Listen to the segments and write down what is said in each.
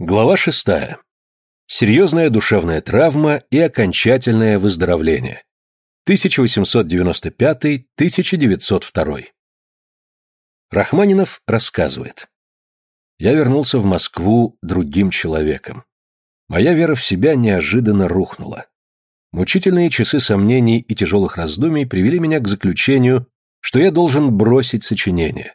Глава шестая. Серьезная душевная травма и окончательное выздоровление. 1895-1902. Рахманинов рассказывает. Я вернулся в Москву другим человеком. Моя вера в себя неожиданно рухнула. Мучительные часы сомнений и тяжелых раздумий привели меня к заключению, что я должен бросить сочинение.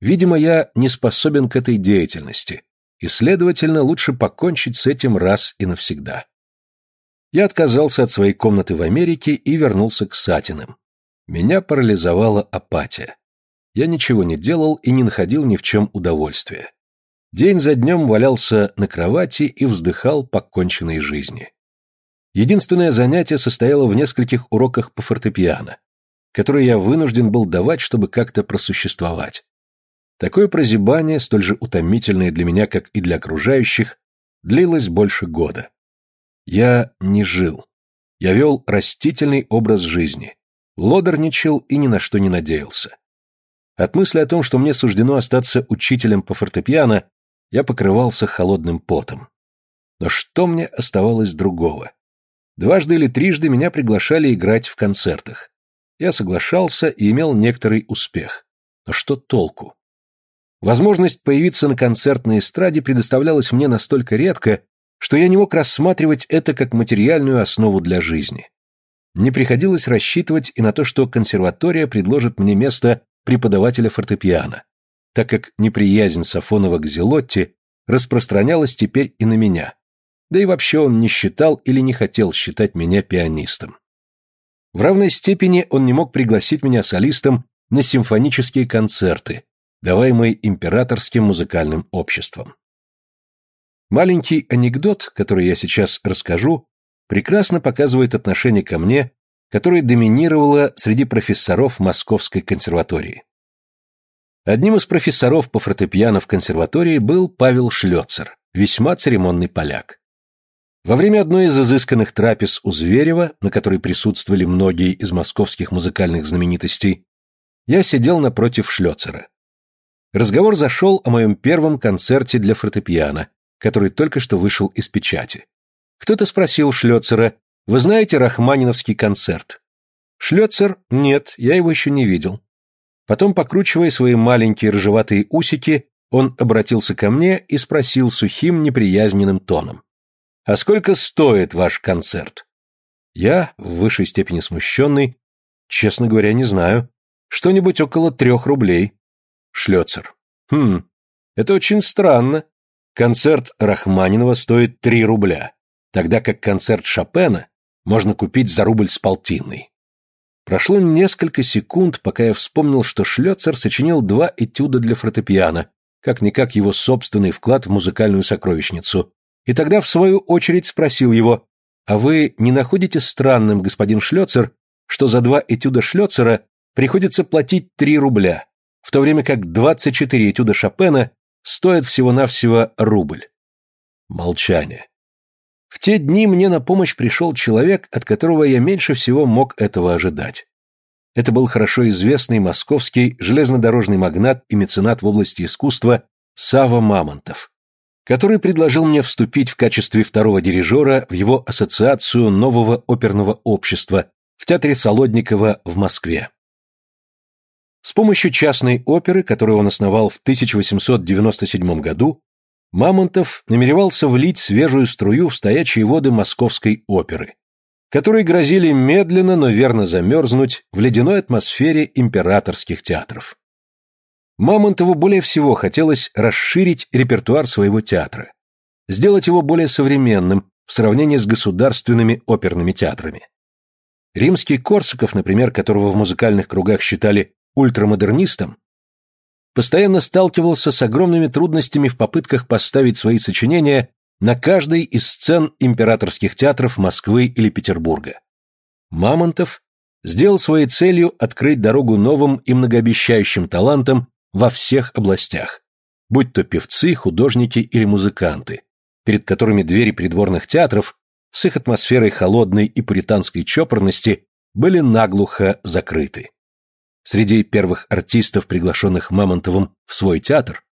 Видимо, я не способен к этой деятельности, и, следовательно, лучше покончить с этим раз и навсегда. Я отказался от своей комнаты в Америке и вернулся к Сатиным. Меня парализовала апатия. Я ничего не делал и не находил ни в чем удовольствия. День за днем валялся на кровати и вздыхал по конченной жизни. Единственное занятие состояло в нескольких уроках по фортепиано, которые я вынужден был давать, чтобы как-то просуществовать. Такое прозябание, столь же утомительное для меня, как и для окружающих, длилось больше года. Я не жил. Я вел растительный образ жизни, лодорничал и ни на что не надеялся. От мысли о том, что мне суждено остаться учителем по фортепиано, я покрывался холодным потом. Но что мне оставалось другого? Дважды или трижды меня приглашали играть в концертах. Я соглашался и имел некоторый успех. Но что толку? Возможность появиться на концертной эстраде предоставлялась мне настолько редко, что я не мог рассматривать это как материальную основу для жизни. Не приходилось рассчитывать и на то, что консерватория предложит мне место преподавателя фортепиано, так как неприязнь Сафонова к Зелотти распространялась теперь и на меня. Да и вообще он не считал или не хотел считать меня пианистом. В равной степени он не мог пригласить меня солистом на симфонические концерты, даваемый императорским музыкальным обществом. Маленький анекдот, который я сейчас расскажу, прекрасно показывает отношение ко мне, которое доминировало среди профессоров Московской консерватории. Одним из профессоров по фортепиано в консерватории был Павел Шлёцер, весьма церемонный поляк. Во время одной из изысканных трапез у Зверева, на которой присутствовали многие из московских музыкальных знаменитостей, я сидел напротив Шлёцера. Разговор зашел о моем первом концерте для фортепиано, который только что вышел из печати. Кто-то спросил Шлёцера, «Вы знаете Рахманиновский концерт?» Шлёцер, «Нет, я его еще не видел». Потом, покручивая свои маленькие рыжеватые усики, он обратился ко мне и спросил сухим неприязненным тоном. «А сколько стоит ваш концерт?» Я, в высшей степени смущенный, честно говоря, не знаю. Что-нибудь около трех рублей. Шлёцер. Хм, это очень странно. Концерт Рахманинова стоит три рубля, тогда как концерт Шопена можно купить за рубль с полтинной. Прошло несколько секунд, пока я вспомнил, что Шлёцер сочинил два этюда для фортепиано, как-никак его собственный вклад в музыкальную сокровищницу, и тогда в свою очередь спросил его, «А вы не находите странным, господин Шлёцер, что за два этюда Шлёцера приходится платить три рубля, в то время как 24 этюда Шопена стоят всего-навсего рубль. Молчание. В те дни мне на помощь пришел человек, от которого я меньше всего мог этого ожидать. Это был хорошо известный московский железнодорожный магнат и меценат в области искусства Сава Мамонтов, который предложил мне вступить в качестве второго дирижера в его ассоциацию нового оперного общества в театре Солодникова в Москве. С помощью частной оперы, которую он основал в 1897 году, Мамонтов намеревался влить свежую струю в стоячие воды московской оперы, которые грозили медленно, но верно замерзнуть в ледяной атмосфере императорских театров. Мамонтову более всего хотелось расширить репертуар своего театра, сделать его более современным в сравнении с государственными оперными театрами. Римский Корсаков, например, которого в музыкальных кругах считали ультрамодернистом, постоянно сталкивался с огромными трудностями в попытках поставить свои сочинения на каждой из сцен императорских театров Москвы или Петербурга. Мамонтов сделал своей целью открыть дорогу новым и многообещающим талантам во всех областях, будь то певцы, художники или музыканты, перед которыми двери придворных театров с их атмосферой холодной и пуританской чопорности были наглухо закрыты. Среди первых артистов, приглашенных Мамонтовым в свой театр,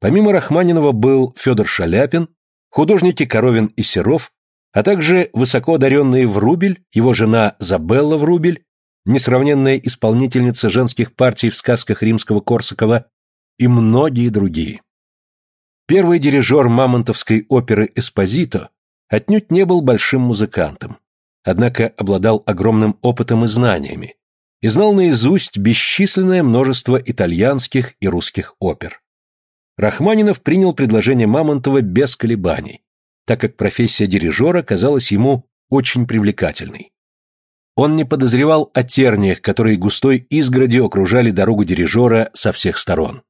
помимо Рахманинова был Федор Шаляпин, художники Коровин и Серов, а также высоко одаренные Врубель, его жена Забелла Врубель, несравненная исполнительница женских партий в сказках римского Корсакова и многие другие. Первый дирижер мамонтовской оперы «Эспозито» отнюдь не был большим музыкантом, однако обладал огромным опытом и знаниями, и знал наизусть бесчисленное множество итальянских и русских опер. Рахманинов принял предложение Мамонтова без колебаний, так как профессия дирижера казалась ему очень привлекательной. Он не подозревал о терниях, которые густой изгородью окружали дорогу дирижера со всех сторон.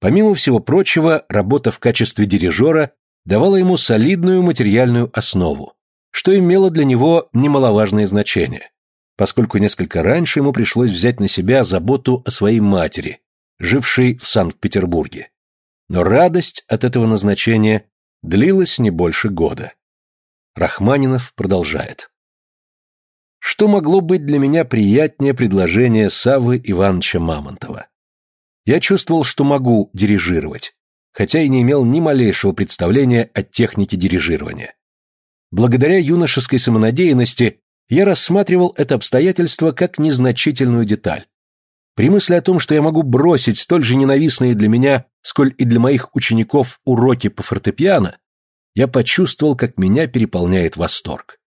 Помимо всего прочего, работа в качестве дирижера давала ему солидную материальную основу, что имело для него немаловажное значение, поскольку несколько раньше ему пришлось взять на себя заботу о своей матери, жившей в Санкт-Петербурге. Но радость от этого назначения длилась не больше года. Рахманинов продолжает. Что могло быть для меня приятнее предложения Савы Ивановича Мамонтова? Я чувствовал, что могу дирижировать, хотя и не имел ни малейшего представления о технике дирижирования. Благодаря юношеской самонадеянности я рассматривал это обстоятельство как незначительную деталь. При мысли о том, что я могу бросить столь же ненавистные для меня, сколь и для моих учеников уроки по фортепиано, я почувствовал, как меня переполняет восторг.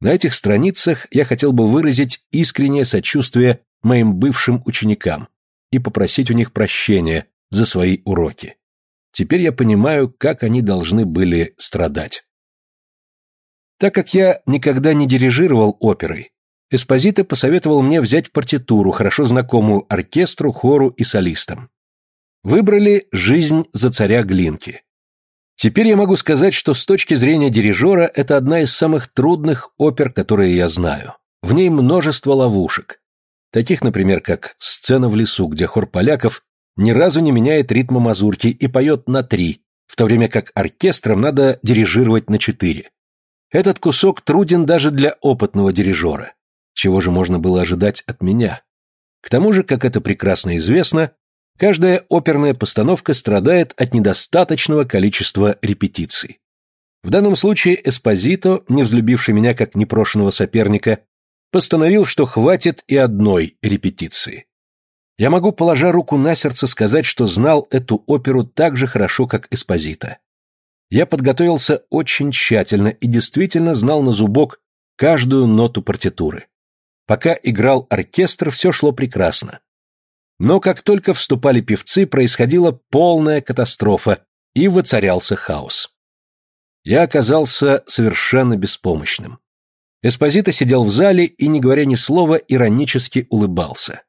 На этих страницах я хотел бы выразить искреннее сочувствие моим бывшим ученикам и попросить у них прощения за свои уроки. Теперь я понимаю, как они должны были страдать. Так как я никогда не дирижировал оперой, Эспозито посоветовал мне взять партитуру, хорошо знакомую оркестру, хору и солистам. Выбрали «Жизнь за царя Глинки». Теперь я могу сказать, что с точки зрения дирижера это одна из самых трудных опер, которые я знаю. В ней множество ловушек. Таких, например, как «Сцена в лесу», где хор поляков ни разу не меняет ритма мазурки и поет на три, в то время как оркестром надо дирижировать на четыре. Этот кусок труден даже для опытного дирижера. Чего же можно было ожидать от меня? К тому же, как это прекрасно известно, каждая оперная постановка страдает от недостаточного количества репетиций. В данном случае Эспозито, не взлюбивший меня как непрошенного соперника, постановил, что хватит и одной репетиции. Я могу, положа руку на сердце, сказать, что знал эту оперу так же хорошо, как Эспозито. Я подготовился очень тщательно и действительно знал на зубок каждую ноту партитуры. Пока играл оркестр, все шло прекрасно. Но как только вступали певцы, происходила полная катастрофа, и воцарялся хаос. Я оказался совершенно беспомощным. Эспозито сидел в зале и, не говоря ни слова, иронически улыбался.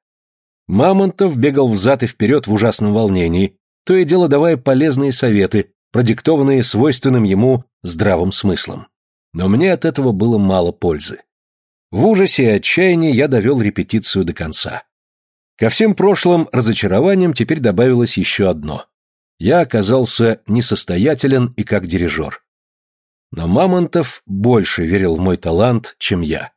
Мамонтов бегал взад и вперед в ужасном волнении, то и дело давая полезные советы, продиктованные свойственным ему здравым смыслом. Но мне от этого было мало пользы. В ужасе и отчаянии я довел репетицию до конца. Ко всем прошлым разочарованиям теперь добавилось еще одно. Я оказался несостоятелен и как дирижер. Но Мамонтов больше верил в мой талант, чем я.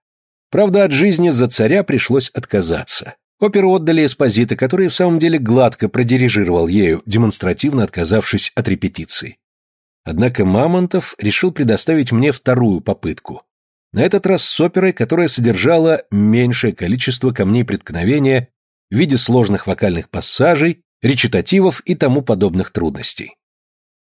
Правда, от жизни за царя пришлось отказаться. Оперу отдали эспозита, который в самом деле гладко продирижировал ею, демонстративно отказавшись от репетиции. Однако Мамонтов решил предоставить мне вторую попытку. На этот раз с оперой, которая содержала меньшее количество камней преткновения в виде сложных вокальных пассажей, речитативов и тому подобных трудностей.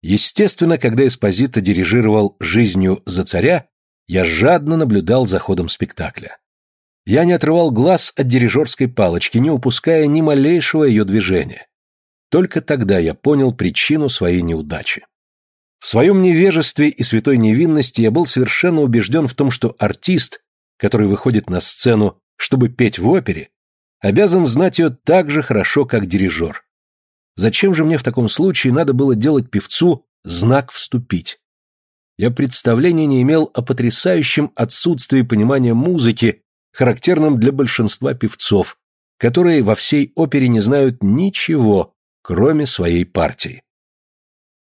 Естественно, когда Эспозита дирижировал «Жизнью за царя», я жадно наблюдал за ходом спектакля. Я не отрывал глаз от дирижерской палочки, не упуская ни малейшего ее движения. Только тогда я понял причину своей неудачи. В своем невежестве и святой невинности я был совершенно убежден в том, что артист, который выходит на сцену, чтобы петь в опере, обязан знать ее так же хорошо, как дирижер. Зачем же мне в таком случае надо было делать певцу знак «вступить»? Я представления не имел о потрясающем отсутствии понимания музыки, характерным для большинства певцов, которые во всей опере не знают ничего, кроме своей партии.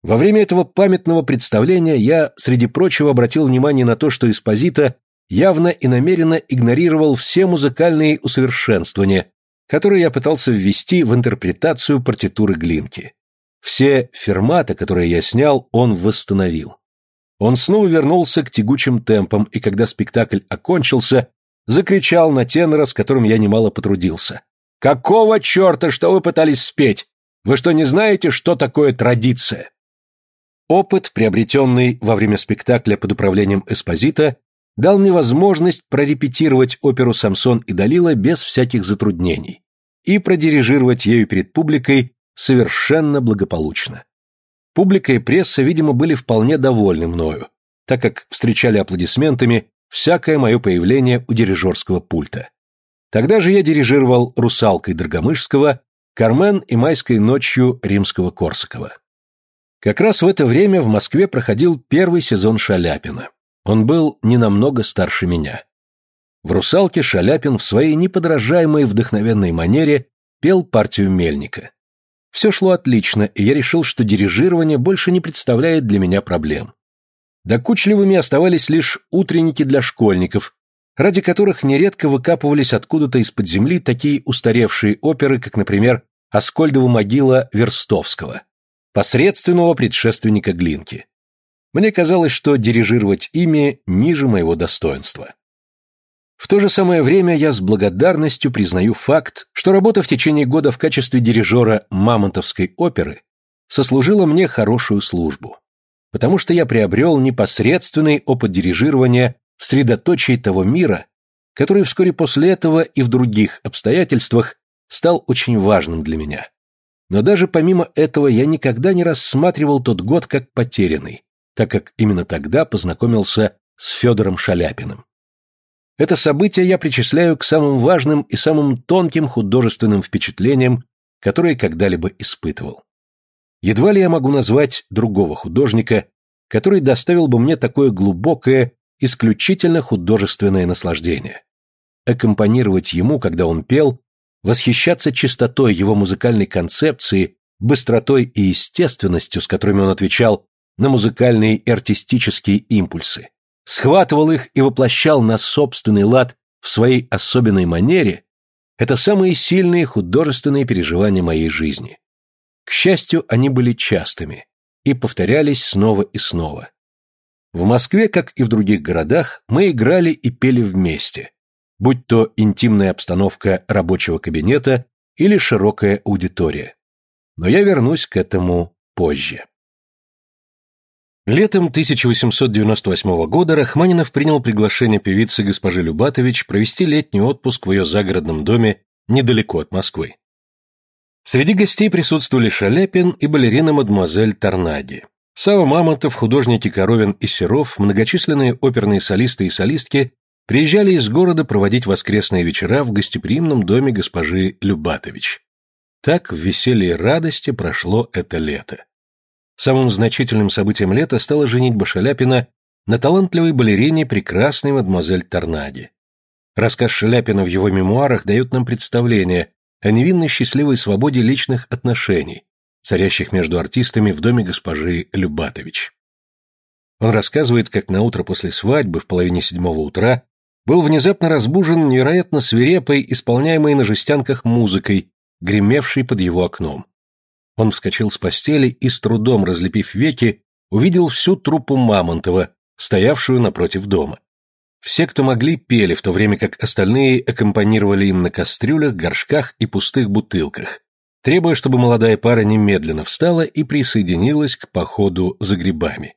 Во время этого памятного представления я, среди прочего, обратил внимание на то, что Эспозита явно и намеренно игнорировал все музыкальные усовершенствования, которые я пытался ввести в интерпретацию партитуры Глинки. Все ферматы, которые я снял, он восстановил. Он снова вернулся к тягучим темпам, и когда спектакль окончился, закричал на тенора, с которым я немало потрудился. «Какого черта, что вы пытались спеть? Вы что, не знаете, что такое традиция?» Опыт, приобретенный во время спектакля под управлением Эспозита, дал мне возможность прорепетировать оперу «Самсон и Далила» без всяких затруднений и продирижировать ею перед публикой совершенно благополучно. Публика и пресса, видимо, были вполне довольны мною, так как встречали аплодисментами всякое мое появление у дирижерского пульта. Тогда же я дирижировал «Русалкой» Драгомышского, «Кармен» и «Майской ночью» Римского-Корсакова. Как раз в это время в Москве проходил первый сезон Шаляпина. Он был не намного старше меня. В «Русалке» Шаляпин в своей неподражаемой вдохновенной манере пел партию Мельника. Все шло отлично, и я решил, что дирижирование больше не представляет для меня проблем. Докучливыми оставались лишь утренники для школьников, ради которых нередко выкапывались откуда-то из-под земли такие устаревшие оперы, как, например, «Аскольдова могила» Верстовского, посредственного предшественника Глинки. Мне казалось, что дирижировать ими ниже моего достоинства. В то же самое время я с благодарностью признаю факт, что работа в течение года в качестве дирижера Мамонтовской оперы сослужила мне хорошую службу, потому что я приобрел непосредственный опыт дирижирования в средоточии того мира, который вскоре после этого и в других обстоятельствах стал очень важным для меня. Но даже помимо этого я никогда не рассматривал тот год как потерянный, так как именно тогда познакомился с Федором Шаляпиным. Это событие я причисляю к самым важным и самым тонким художественным впечатлениям, которые когда-либо испытывал. Едва ли я могу назвать другого художника, который доставил бы мне такое глубокое, исключительно художественное наслаждение. Аккомпанировать ему, когда он пел, восхищаться чистотой его музыкальной концепции, быстротой и естественностью, с которыми он отвечал на музыкальные и артистические импульсы, схватывал их и воплощал на собственный лад в своей особенной манере, это самые сильные художественные переживания моей жизни. К счастью, они были частыми и повторялись снова и снова. В Москве, как и в других городах, мы играли и пели вместе, будь то интимная обстановка рабочего кабинета или широкая аудитория. Но я вернусь к этому позже. Летом 1898 года Рахманинов принял приглашение певицы госпожи Любатович провести летний отпуск в ее загородном доме недалеко от Москвы. Среди гостей присутствовали Шаляпин и балерина мадемуазель Торнади. Сава Мамонтов, художники Коровин и Серов, многочисленные оперные солисты и солистки приезжали из города проводить воскресные вечера в гостеприимном доме госпожи Любатович. Так в веселье и радости прошло это лето. Самым значительным событием лета стала женитьба Шаляпина на талантливой балерине прекрасной мадемуазель Торнади. Рассказ Шаляпина в его мемуарах дает нам представление о невинной счастливой свободе личных отношений, царящих между артистами в доме госпожи Любатович. Он рассказывает, как на утро после свадьбы в половине седьмого утра был внезапно разбужен невероятно свирепой, исполняемой на жестянках музыкой, гремевшей под его окном. Он вскочил с постели и, с трудом разлепив веки, увидел всю труппу Мамонтова, стоявшую напротив дома. Все, кто могли, пели, в то время как остальные аккомпанировали им на кастрюлях, горшках и пустых бутылках, требуя, чтобы молодая пара немедленно встала и присоединилась к походу за грибами.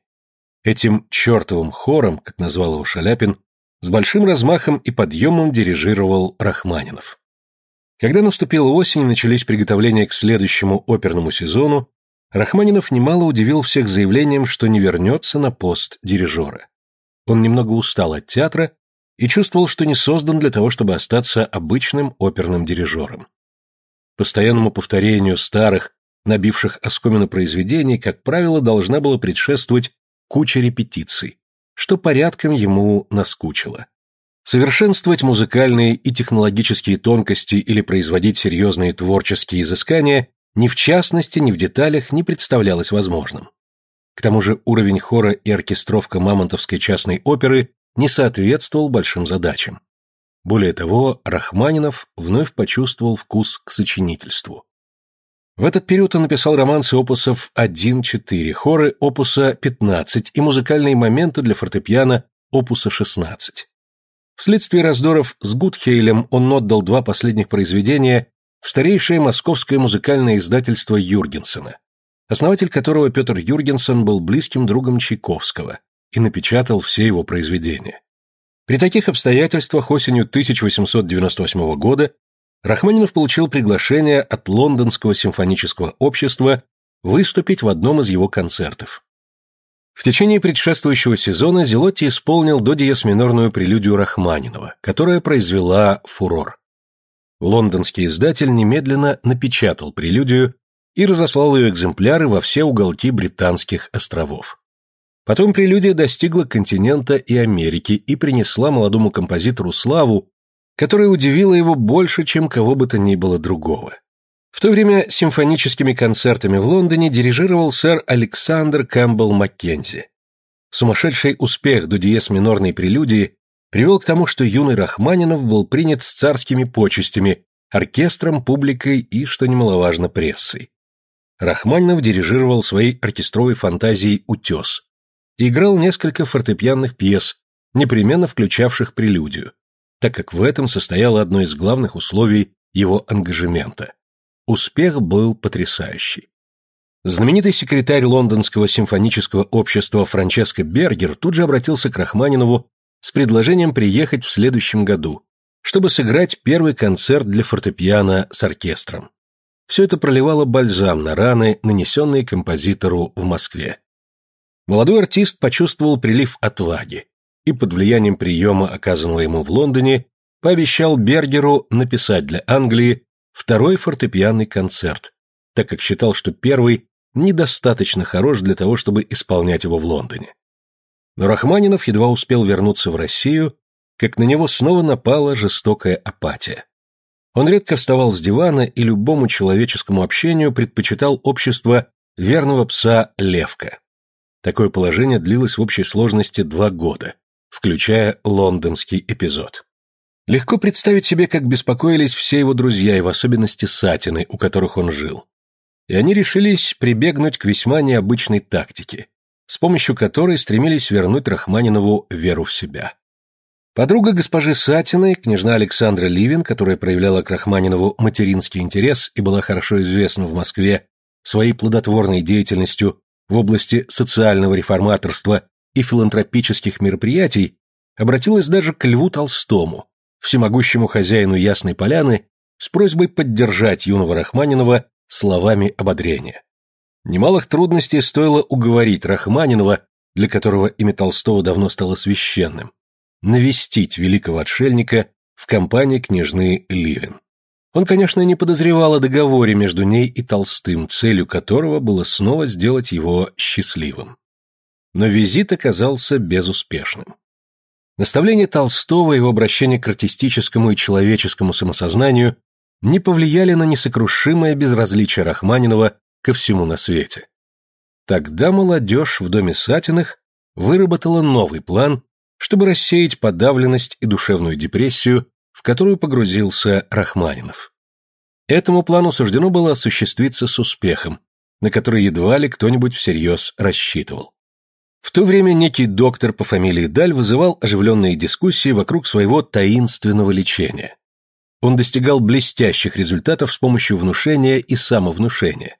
Этим чертовым хором, как назвал его Шаляпин, с большим размахом и подъемом дирижировал Рахманинов. Когда наступила осень и начались приготовления к следующему оперному сезону, Рахманинов немало удивил всех заявлением, что не вернется на пост дирижера. Он немного устал от театра и чувствовал, что не создан для того, чтобы остаться обычным оперным дирижером. Постоянному повторению старых, набивших оскомину произведений, как правило, должна была предшествовать куча репетиций, что порядком ему наскучило. Совершенствовать музыкальные и технологические тонкости или производить серьезные творческие изыскания ни в частности, ни в деталях не представлялось возможным. К тому же уровень хора и оркестровка Мамонтовской частной оперы не соответствовал большим задачам. Более того, Рахманинов вновь почувствовал вкус к сочинительству. В этот период он написал романсы опусов 1-4, хоры опуса 15 и музыкальные моменты для фортепиано опуса 16. Вследствие раздоров с Гудхейлем он отдал два последних произведения в старейшее московское музыкальное издательство Юргенсена, основатель которого Петр Юргенсен был близким другом Чайковского и напечатал все его произведения. При таких обстоятельствах осенью 1898 года Рахманинов получил приглашение от Лондонского симфонического общества выступить в одном из его концертов. В течение предшествующего сезона Зелотти исполнил до диез минорную прелюдию Рахманинова, которая произвела фурор. Лондонский издатель немедленно напечатал прелюдию и разослал ее экземпляры во все уголки британских островов. Потом прелюдия достигла континента и Америки и принесла молодому композитору славу, которая удивила его больше, чем кого бы то ни было другого. В то время симфоническими концертами в Лондоне дирижировал сэр Александр Кэмпбелл Маккензи. Сумасшедший успех до диез минорной прелюдии привел к тому, что юный Рахманинов был принят с царскими почестями, оркестром, публикой и, что немаловажно, прессой. Рахманинов дирижировал своей оркестровой фантазией «Утес». Играл несколько фортепианных пьес, непременно включавших прелюдию так как в этом состояло одно из главных условий его ангажемента. Успех был потрясающий. Знаменитый секретарь Лондонского симфонического общества Франческо Бергер тут же обратился к Рахманинову с предложением приехать в следующем году, чтобы сыграть первый концерт для фортепиано с оркестром. Все это проливало бальзам на раны, нанесенные композитору в Москве. Молодой артист почувствовал прилив отваги и под влиянием приема, оказанного ему в Лондоне, пообещал Бергеру написать для Англии второй фортепианный концерт, так как считал, что первый недостаточно хорош для того, чтобы исполнять его в Лондоне. Но Рахманинов едва успел вернуться в Россию, как на него снова напала жестокая апатия. Он редко вставал с дивана и любому человеческому общению предпочитал общество верного пса Левка. Такое положение длилось в общей сложности два года, включая лондонский эпизод. Легко представить себе, как беспокоились все его друзья, и в особенности Сатины, у которых он жил. И они решились прибегнуть к весьма необычной тактике, с помощью которой стремились вернуть Рахманинову веру в себя. Подруга госпожи Сатиной, княжна Александра Ливин, которая проявляла к Рахманинову материнский интерес и была хорошо известна в Москве своей плодотворной деятельностью в области социального реформаторства и филантропических мероприятий обратилась даже к Льву Толстому, всемогущему хозяину Ясной Поляны, с просьбой поддержать юного Рахманинова словами ободрения. Немалых трудностей стоило уговорить Рахманинова, для которого имя Толстого давно стало священным, навестить великого отшельника в компании княжны Ливин. Он, конечно, не подозревал о договоре между ней и Толстым, целью которого было снова сделать его счастливым но визит оказался безуспешным. Наставления Толстого и его обращение к артистическому и человеческому самосознанию не повлияли на несокрушимое безразличие Рахманинова ко всему на свете. Тогда молодежь в доме Сатиных выработала новый план, чтобы рассеять подавленность и душевную депрессию, в которую погрузился Рахманинов. Этому плану суждено было осуществиться с успехом, на который едва ли кто-нибудь всерьез рассчитывал. В то время некий доктор по фамилии Даль вызывал оживленные дискуссии вокруг своего таинственного лечения. Он достигал блестящих результатов с помощью внушения и самовнушения,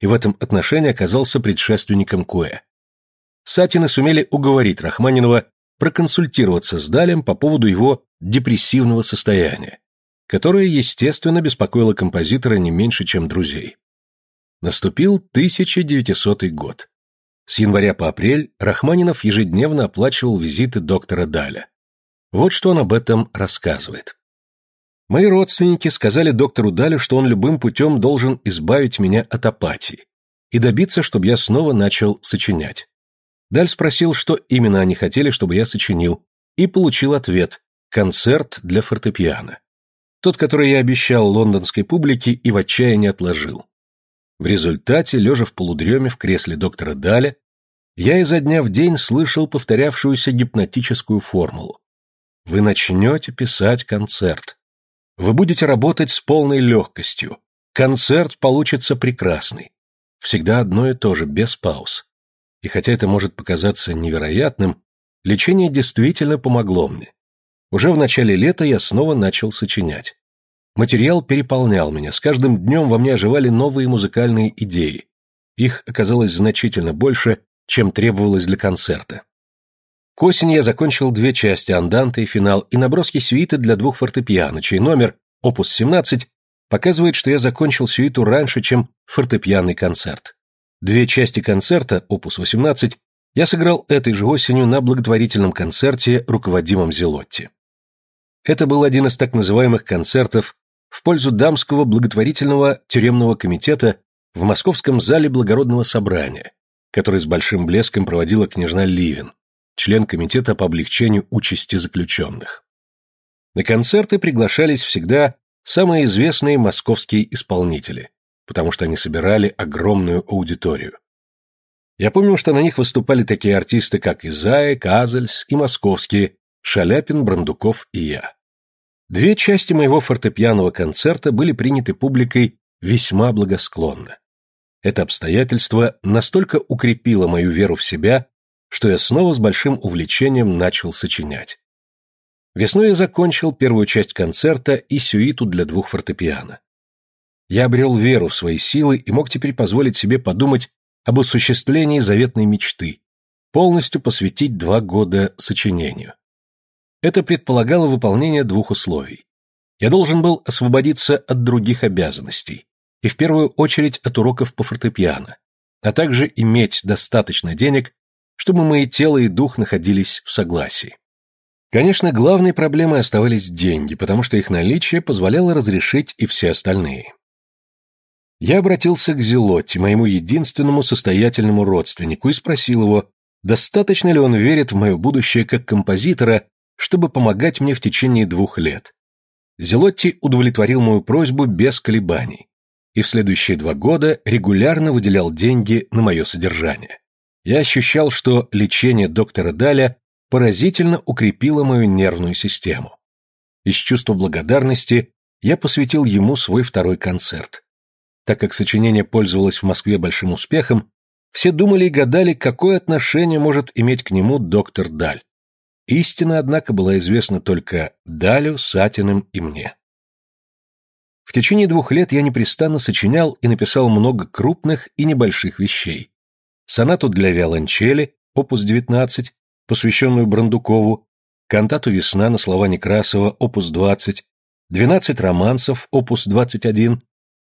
и в этом отношении оказался предшественником Куэ. Сатины сумели уговорить Рахманинова проконсультироваться с Далем по поводу его депрессивного состояния, которое, естественно, беспокоило композитора не меньше, чем друзей. Наступил 1900 год. С января по апрель Рахманинов ежедневно оплачивал визиты доктора Даля. Вот что он об этом рассказывает. Мои родственники сказали доктору Далю, что он любым путем должен избавить меня от апатии и добиться, чтобы я снова начал сочинять. Даль спросил, что именно они хотели, чтобы я сочинил, и получил ответ «Концерт для фортепиано». Тот, который я обещал лондонской публике и в отчаянии отложил. В результате, лежа в полудреме в кресле доктора Даля, я изо дня в день слышал повторявшуюся гипнотическую формулу. Вы начнете писать концерт. Вы будете работать с полной легкостью. Концерт получится прекрасный. Всегда одно и то же, без пауз. И хотя это может показаться невероятным, лечение действительно помогло мне. Уже в начале лета я снова начал сочинять. Материал переполнял меня, с каждым днем во мне оживали новые музыкальные идеи. Их оказалось значительно больше, чем требовалось для концерта. К осени я закончил две части анданты и финал и наброски сюиты для двух фортепиано, чей номер, опус 17, показывает, что я закончил сюиту раньше, чем фортепианный концерт. Две части концерта, опус 18, я сыграл этой же осенью на благотворительном концерте, руководимом Зелотти. Это был один из так называемых концертов в пользу дамского благотворительного тюремного комитета в Московском зале благородного собрания, который с большим блеском проводила княжна Ливин, член комитета по облегчению участи заключенных. На концерты приглашались всегда самые известные московские исполнители, потому что они собирали огромную аудиторию. Я помню, что на них выступали такие артисты, как Изая, Казельс и московские, Шаляпин, Брандуков и я. Две части моего фортепианного концерта были приняты публикой весьма благосклонно. Это обстоятельство настолько укрепило мою веру в себя, что я снова с большим увлечением начал сочинять. Весной я закончил первую часть концерта и сюиту для двух фортепиано. Я обрел веру в свои силы и мог теперь позволить себе подумать об осуществлении заветной мечты, полностью посвятить два года сочинению. Это предполагало выполнение двух условий. Я должен был освободиться от других обязанностей, и в первую очередь от уроков по фортепиано, а также иметь достаточно денег, чтобы мои тело и дух находились в согласии. Конечно, главной проблемой оставались деньги, потому что их наличие позволяло разрешить и все остальные. Я обратился к Зелотте, моему единственному состоятельному родственнику, и спросил его, достаточно ли он верит в мое будущее как композитора, чтобы помогать мне в течение двух лет. Зелотти удовлетворил мою просьбу без колебаний, и в следующие два года регулярно выделял деньги на мое содержание. Я ощущал, что лечение доктора Даля поразительно укрепила мою нервную систему. Из чувства благодарности я посвятил ему свой второй концерт. Так как сочинение пользовалось в Москве большим успехом, все думали и гадали, какое отношение может иметь к нему доктор Даль. Истина, однако, была известна только Далю, Сатиным и мне. В течение двух лет я непрестанно сочинял и написал много крупных и небольших вещей. Сонату для виолончели, опус 19, посвященную Брандукову, кантату «Весна» на слова Некрасова, опус 20, 12 романсов, опус 21,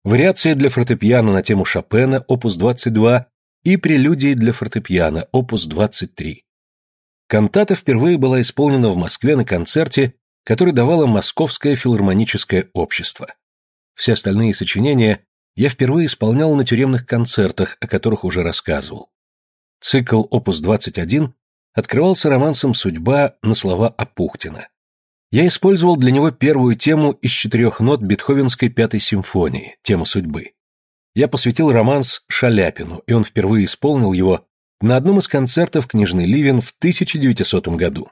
вариации для фортепиано на тему Шопена, опус 22 и прелюдии для фортепиано, опус 23. Кантата впервые была исполнена в Москве на концерте, который давало Московское филармоническое общество. Все остальные сочинения я впервые исполнял на тюремных концертах, о которых уже рассказывал. Цикл опус 21 открывался романсом «Судьба» на слова Апухтина. Я использовал для него первую тему из четырех нот Бетховенской пятой симфонии, тему судьбы. Я посвятил романс Шаляпину, и он впервые исполнил его на одном из концертов княжны Ливен в 1900 году.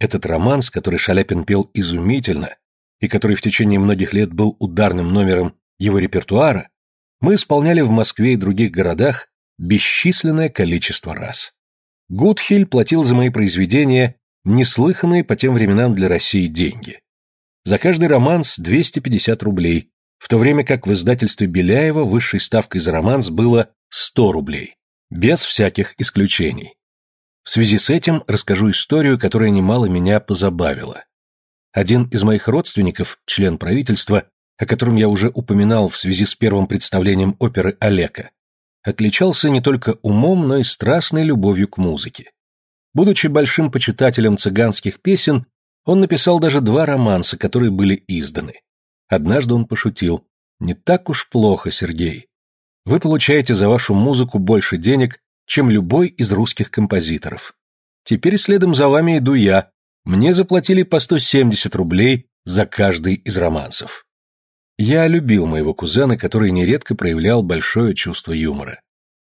Этот романс, который Шаляпин пел изумительно, и который в течение многих лет был ударным номером его репертуара, мы исполняли в Москве и других городах бесчисленное количество раз. Гудхиль платил за мои произведения неслыханные по тем временам для России деньги. За каждый романс 250 рублей, в то время как в издательстве Беляева высшей ставкой за романс было 100 рублей, без всяких исключений. В связи с этим расскажу историю, которая немало меня позабавила. Один из моих родственников, член правительства, о котором я уже упоминал в связи с первым представлением оперы «Олека», отличался не только умом, но и страстной любовью к музыке. Будучи большим почитателем цыганских песен, он написал даже два романса, которые были изданы. Однажды он пошутил «Не так уж плохо, Сергей. Вы получаете за вашу музыку больше денег, чем любой из русских композиторов. Теперь следом за вами иду я. Мне заплатили по 170 рублей за каждый из романсов». Я любил моего кузена, который нередко проявлял большое чувство юмора.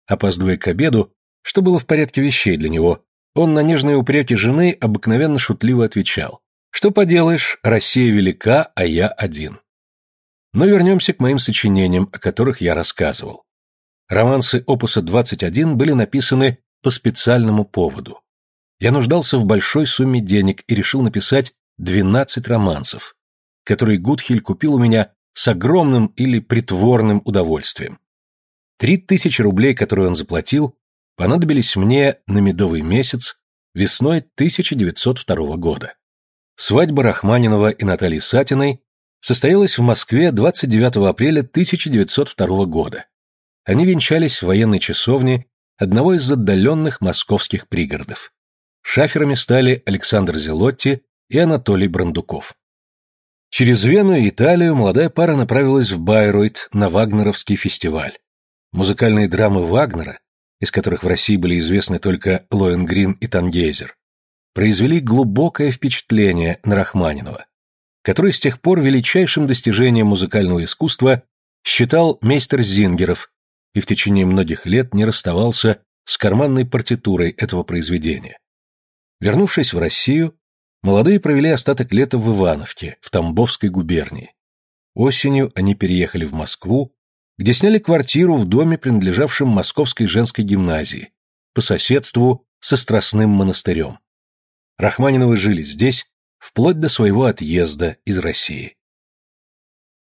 Опаздывая к обеду, что было в порядке вещей для него, он на нежные упреки жены обыкновенно шутливо отвечал. «Что поделаешь, Россия велика, а я один». Но вернемся к моим сочинениям, о которых я рассказывал. Романсы опуса 21 были написаны по специальному поводу. Я нуждался в большой сумме денег и решил написать 12 романсов, которые Гудхиль купил у меня с огромным или притворным удовольствием. Три тысячи рублей, которые он заплатил, понадобились мне на медовый месяц весной 1902 года. Свадьба Рахманинова и Натальи Сатиной состоялась в Москве 29 апреля 1902 года. Они венчались в военной часовне одного из отдаленных московских пригородов. Шаферами стали Александр Зелотти и Анатолий Брандуков. Через Вену и Италию молодая пара направилась в Байройт на Вагнеровский фестиваль. Музыкальные драмы Вагнера, из которых в России были известны только Лоенгрин и Тангейзер, произвели глубокое впечатление на Рахманинова, который с тех пор величайшим достижением музыкального искусства считал мейстер Зингеров и в течение многих лет не расставался с карманной партитурой этого произведения. Вернувшись в Россию, молодые провели остаток лета в Ивановке, в Тамбовской губернии. Осенью они переехали в Москву, где сняли квартиру в доме, принадлежавшем Московской женской гимназии, по соседству со Страстным монастырем. Рахманиновы жили здесь вплоть до своего отъезда из России.